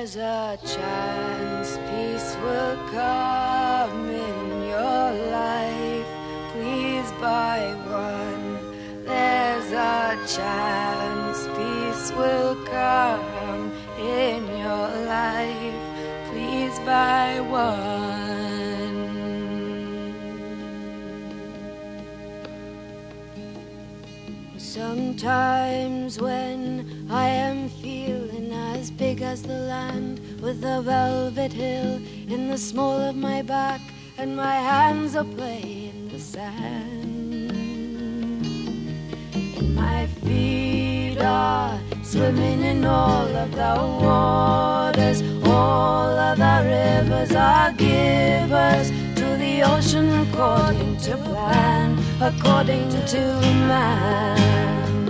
There's a chance peace will come in your life. Please buy one. There's a chance peace will come in your life. Please buy one. Sometimes when I am feeling as big as the land with a velvet hill in the small of my back and my hands are playing the sand. And my feet are swimming in all of the waters all of the rivers are givers the ocean according to plan according to man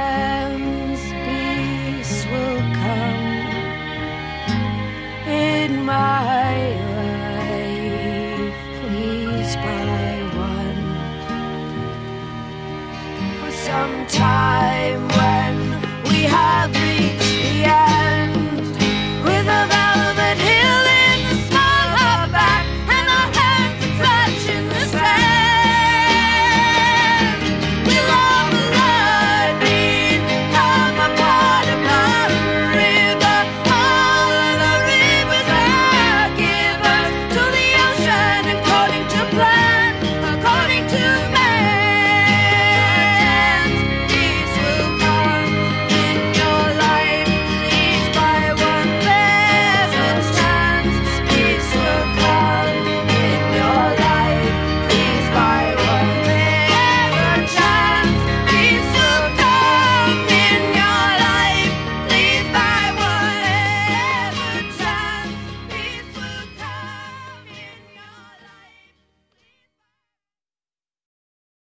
time